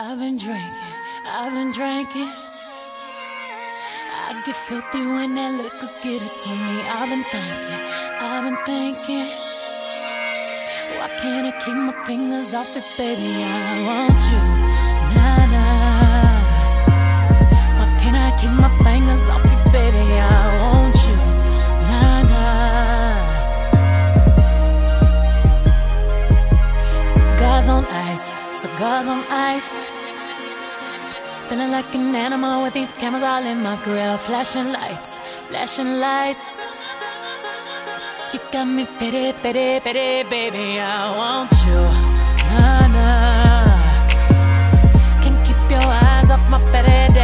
I've been drinking, I've been drinking. I get filthy when that liquor get it to me. I've been thinking, I've been thinking. Why can't I keep my fingers off it, baby? I want you, nah nah. Why can't I keep my fingers off it, baby? I want you, nah nah. Cigars on ice, cigars on ice. Feeling like an animal with these cameras all in my grill. Flashing lights, flashing lights. You got me pity, pity, pity, baby. I want you. Nah, nah. Can't keep your eyes off my pity,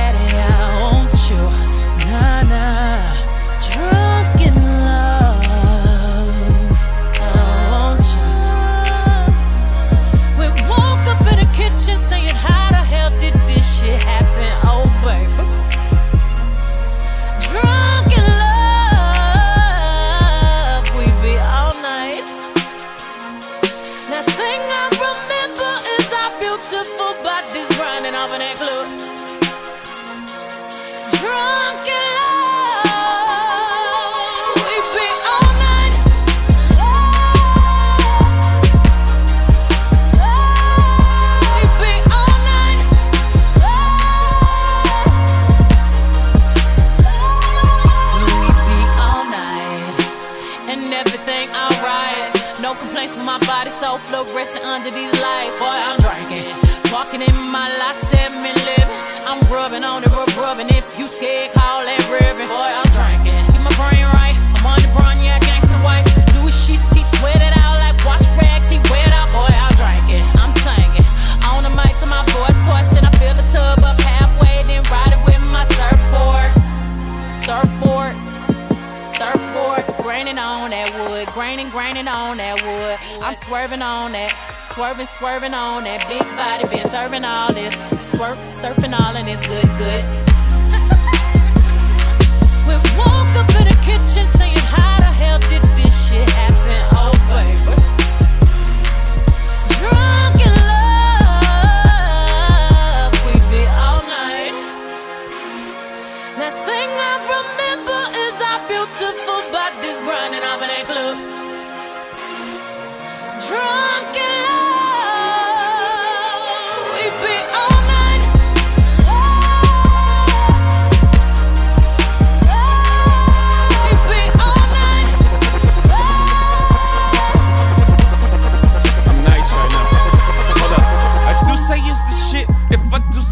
No complaints with my body, so fluorescent under these lights. Boy, I'm drinking, walking in my last seven living. I'm rubbing on the rub, rubbing. If you scared, call that ribbon. Boy, graining, graining on that wood. I'm swerving on that, swerving, swerving on that big body, been serving all this, swerve, surfing all and it's good, good. we woke up in the kitchen saying, How the hell did this shit happen? Oh,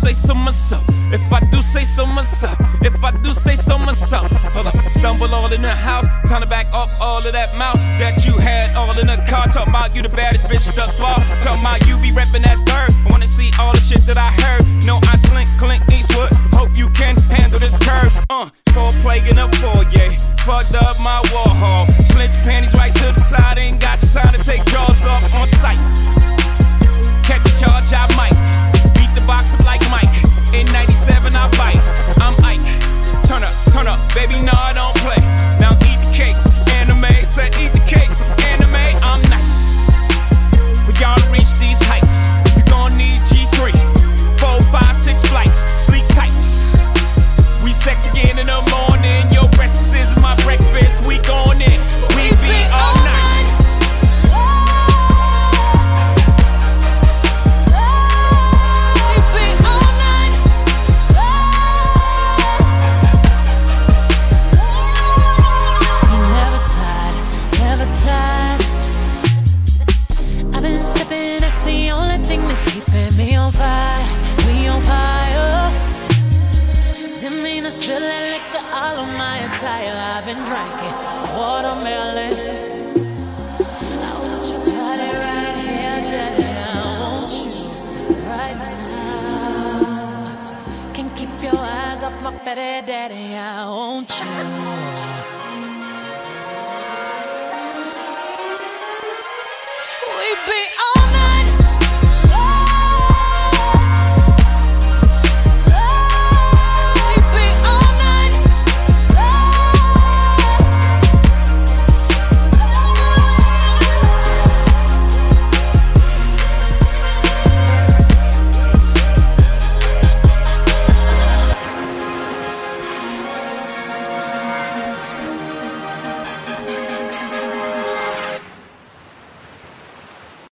say so myself. If I do say so myself. If I do say so myself. Hold up. Stumble all in the house. Time to back off all of that mouth that you had all in the car. Talking about you the baddest bitch thus far. Talking about you sex again in the morning. Your breakfast is my breakfast. We going in. We be all night. We be all night. Never tired, never tired. I've been sipping, that's the only thing that's keeping me on fire. We on fire. Didn't mean to spill that liquor all on my attire. I've been drinking watermelon. I want right here, daddy. I want you right now. Can't keep your eyes off my daddy. I want you.